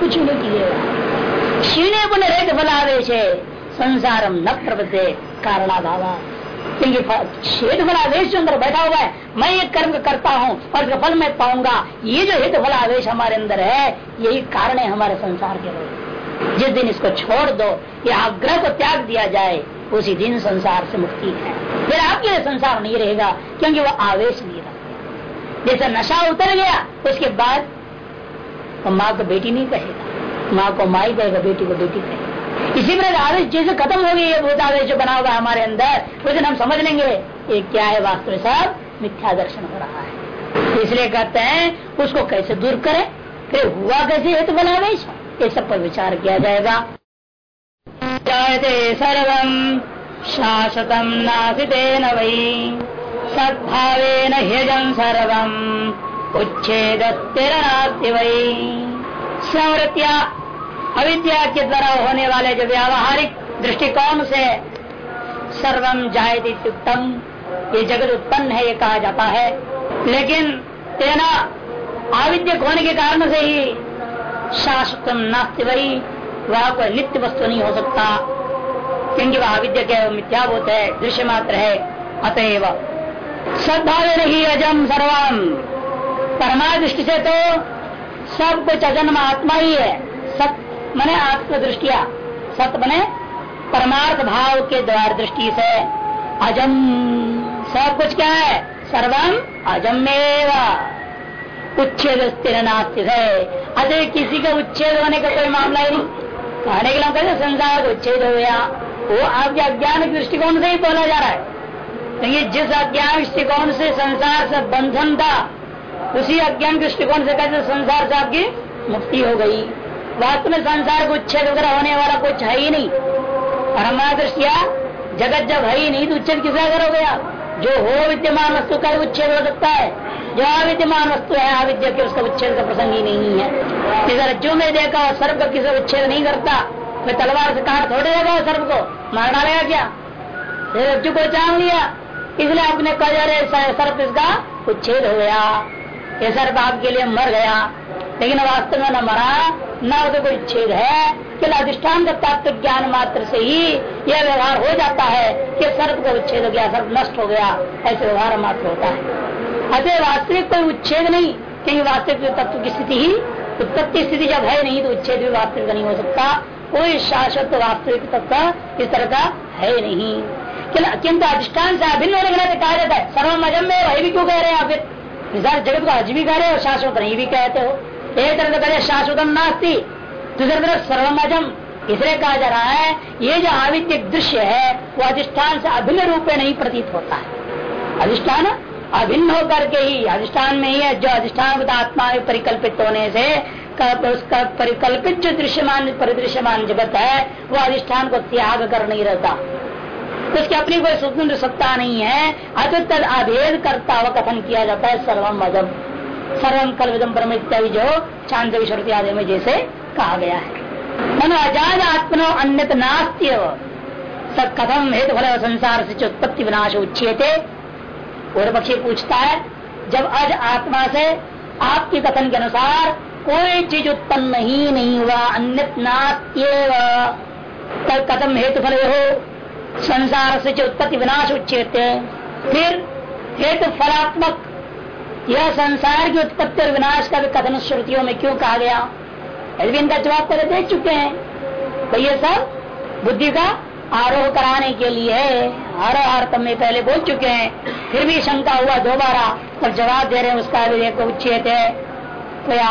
कुछ नहीं कीजिएगा क्षीणे पुनर्हित फलावेश संसारम न प्रवृत्ते कारणाभावा क्योंकि छेद फलावेश जो अंदर बैठा हुआ है। मैं ये कर्म करता हूँ और इसका फल मैं पाऊँगा, ये जो हित फलावेश हमारे अंदर है, यही कारण है हमारे संसार के लोग जिस दिन इसको छोड़ दो, या आग्रह को त्याग दिया जाए, उसी दिन संसार से मुक्ति है। फिर आपके लिए संसार नहीं रहेगा, क्योंकि वो आवेश जैसे नशा उतर गया, उसके बाद तो माँ को बेटी नहीं कहेगा। माँ को माई कहेगा, बेटी को बेटी कहेगा। इसी प्रकार आवेश जैसे खत्म हो गई है भूत आवेश जो बना हुआ हमारे अंदर उस दिन हम समझ लेंगे, ये क्या है वास्तव में सब मिथ्या दर्शन हो रहा है। इसलिए कहते हैं, उसको कैसे दूर करें? फिर हुआ कैसे है तो बनावेश ये सब पर विचार किया जाएगा। सर्वम शाश्वतम नासिते वही सद्भावे ह्यजम सर्वम उच्छेद अविद्या के द्वारा होने वाले जो व्यावहारिक दृष्टिकोण से सर्वम जायती उत्तम ये जगत उत्पन्न है, ये कहा जाता है। लेकिन तेना आविद्यक होने के कारण से ही शाश्वतम नास्ति वही, वह कोई नित्य वस्तु नहीं हो सकता। क्योंकि वह अविद्य के मिथ्याभूत है, दृश्य मात्र है, अतएव सद्भाव नहीं अजम सर्वम। परमा दृष्टि से तो सब कुछ अजन्म आत्मा ही है। सत्य मने आत्म दृष्टिया सत्य बने परमार्थ भाव के द्वार दृष्टि से। अजम। सब कुछ क्या है? सर्वम अजमेव उच्छेद स्थिर नास्तिक है अतः किसी का उच्छेद होने का कोई मामला ही नहीं। कहने के लिए संसार उच्छेद हो गया। वो आपके अज्ञान दृष्टिकोण से ही बोला जा रहा है। क्योंकि जिस अज्ञान दृष्टिकोण से संसार से बंधन था, उसी अज्ञान दृष्टिकोण से कहते संसार से आपकी मुक्ति हो गई। वास्तव में संसार को उच्छेद वगैरह होने वाला कुछ है ही नहीं। और हमारा दृष्टिया जगत जब है ही नहीं तो उच्छेद किसा करोगे आप? जो हो विद्यमान वस्तु का उच्छेद हो सकता है। जो अविद्यमान वस्तु है, अविद्या के उसका उच्छेद का प्रसंग ही नहीं है। इधर जो में देखा सर्व का किसी उच्छेद नहीं करता? फिर तलवार से काट थोड़े लगा सर्व को? मार डालेगा क्या? रज्जु को जान लिया। इसलिए आपने कहा जा रहे सर्प इसका उच्छेद हो गया। ये सर्प आपके लिए मर गया। लेकिन वास्तव में न मरा, न तो कोई छेद है। केवल अधिष्ठान का ज्ञान मात्र से ही यह व्यवहार हो जाता है कि सर्प का उच्छेद हो गया, सर्प नष्ट हो गया। ऐसे व्यवहार मात्र होता है। अतः वास्तविक कोई उच्छेद नहीं, क्योंकि वास्तविक तत्व की स्थिति ही उत्पत्ति स्थिति जब है नहीं तो उच्छेद भी वास्तविक नहीं हो सकता। कोई शाश्वत वास्तविक तत्व इस तरह का है नहीं। किंतु अधिष्ठान से अभिन्न होने के कहा जाता है सर्वम अजम में वही भी क्यों कह रहे हैं फिर? जगत को अज भी कह रहे हो शाश्वत नहीं भी कहते हो। एक तरह से कहते शाश्वतम नास्ती। दूसरी तरफ़ सर्वम अजम इसलिए कहा जा रहा है, ये जो आविद्यक दृश्य है, वो अधिष्ठान से अभिन्न रूप में नहीं प्रतीत होता है। अधिष्ठान अभिन्न होकर के ही, अधिष्ठान में ही है, जो अधिष्ठान आत्मा में परिकल्पित होने से उसका परिकल्पित जो दृश्यमान, परिदृश्यमान जगत है, वो अधिष्ठान को त्याग कर नहीं रहता। उसकी अपनी कोई स्वतंत्र सत्ता नहीं है। अत तद अभेद करता हुआ कथन किया जाता है सर्वम अजम सर्वम कलविदम परम इत्यादि जो चाँद विश्वती आदि में जैसे कहा गया है। मन अजाद आत्मनो अन्य नास्त्य कथम हेतु फल संसार से उत्पत्ति विनाश उच्छिए पूर्व पक्षी पूछता है, जब अज आत्मा से आपके कथन के अनुसार कोई चीज़ उत्पन्न ही नहीं हुआ अन्य नास्त्यव तब कथम हेतु फल हो? संसार से जो उत्पत्ति विनाश उच्चेत फिर हेतु फलात्मक, यह संसार की उत्पत्ति और विनाश का भी कथन श्रुतियों में क्यों कहा गया? यदि इनका जवाब पहले दे चुके हैं तो ये सब बुद्धि का आरोह कराने के लिए हर अर्थ में पहले बोल चुके हैं, फिर भी शंका हुआ दोबारा और जवाब दे रहे हैं, उसका भी उच्चेत है। तो या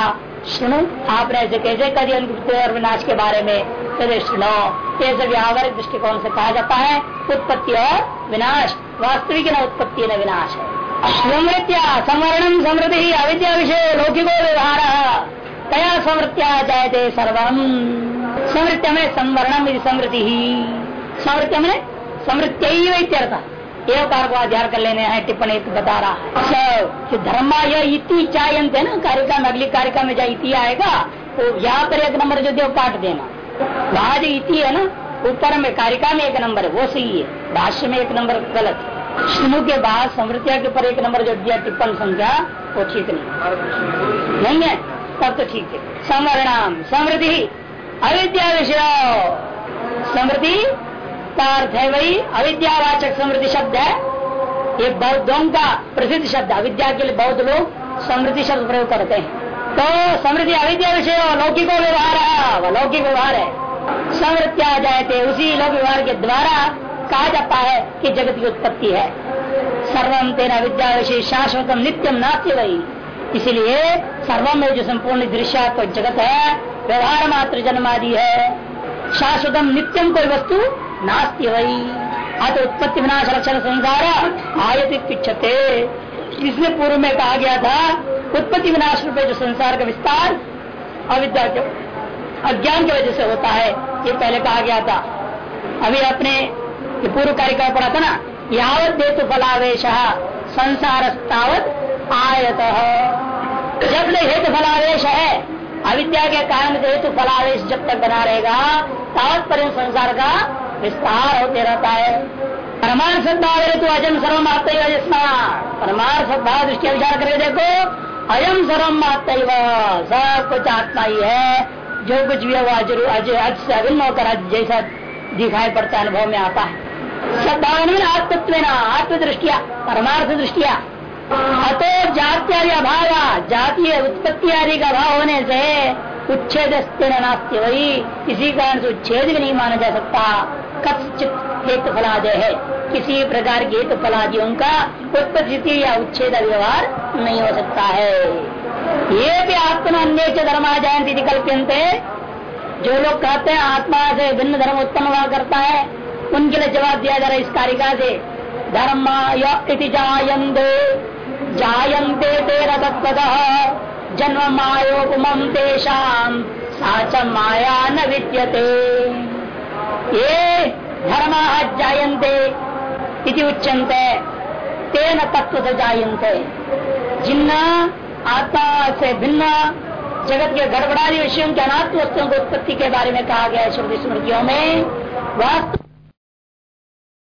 सुनो आपने ऐसे कैसे करिए और विनाश के बारे में? सुनो ऐसे व्यावहारिक दृष्टिकोण से कहा जाता है, उत्पत्ति और विनाश। वास्तविक न उत्पत्ति, न विनाश है। समृत्या संवरणम समृद्धि, अविद्या विषय लौकिको व्यवहार। कया समृत्या जायते सर्वम। समृत्य में संवरणम समृद्धि। समृत्य में समृत्य को आधार कर लेने हैं, टिप्पणी बता रहा है। कि धर्मा इति चायंत ना, कारिका में, अगली कार्यक्रम में जहाँ इति आएगा तो यहाँ पर एक नंबर जो देव काट देना। वहाँ इति है ना? ऊपर में कारिका में एक नंबर है, वो सही है। भाष्य में एक नंबर गलत श्रु के बाद समृत्या के ऊपर एक नंबर जो दिया टिप्पण संख्या, वो ठीक नहीं नहीं है? तब तो ठीक है। समरणाम समृद्धि, अविद्या विषय। समृद्धि, का अर्थ है वही, अविद्यावाचक समृद्धि शब्द है। ये बौद्धों का प्रसिद्ध शब्द अविद्या के लिए बौद्ध लोग समृद्धि शब्द प्रयोग करते हैं। तो समृद्धि अविद्या विषय लौकिक व्यवहार है। लौकिक व्यवहार है। समृद्धि आ जाए उसी लौकिक व्यवहार के द्वारा कहा जाता है कि जगत की उत्पत्ति है। सर्वम तेना विद्या विषय शाश्वतम नित्यम नात्य वही इसलिए सर्वम में जो संपूर्ण दृश्यात्मक जगत है, व्यवहार मात्र जन्मादि है। शाश्वतम नित्यम कोई वस्तु नास्ति वही अत उत्पत्ति विनाश रक्षण संसार आयत पिछते इसलिए पूर्व में कहा गया था उत्पत्ति विनाश रुपये जो संसार का विस्तार अविद्या के अज्ञान की वजह से होता है, ये पहले कहा गया था। अभी अपने पूर्व कार्यक्रम पढ़ा था ना, यावत हेतु फलावेश संसार आयत। जब हेतु फलावेश है, अविद्या के कारण हेतु फलावेश जब तक बना रहेगा, तावत पर संसार का विस्तार होते रहता है। परमाण सद्भाव तो अजम सर्वम आत्मा परमाण सद्भाव दृष्टि विचार करके देखो अयम सर्वम आत्मा सब कुछ आत्मा ही है, जो कुछ भी वो अज अज से अभिन्न होकर जैसा दिखाई पड़ता है, अनुभव में आता है। सद्भाव में आत्म दृष्टिया परमार्थ दृष्टिया अतो जात्यादि अभाव, जातीय उत्पत्ति आदि का अभाव होने से उच्छेद नास्त्य वही। किसी कारण से उच्छेद भी नहीं माना जा सकता। कथित हेतु फलादय है किसी प्रकार के हेतु फलादियों का उत्पत्ति या उच्छेद व्यवहार नहीं हो सकता है। ये भी आत्मा अन्य धर्म आ जयंती कल्प्यंते जो लोग कहते हैं आत्मा से भिन्न धर्म उत्पन्न हुआ करता है, उनके लिए जवाब दिया जा रहा है इस कारिका से, धर्म जायंते जायंते तेरा तत्व जन्म मायोपम तेषाम साच माया न विद्यते। ये धर्म जायन्ते। इति उच्चनते तेन तत्व से जायते जिन्न, आत्मा से भिन्न जगत के गड़बड़ादी विषयों के अनाथ वस्तुओं की उत्पत्ति के बारे में कहा गया है श्रुति स्मृतियों में वास्तव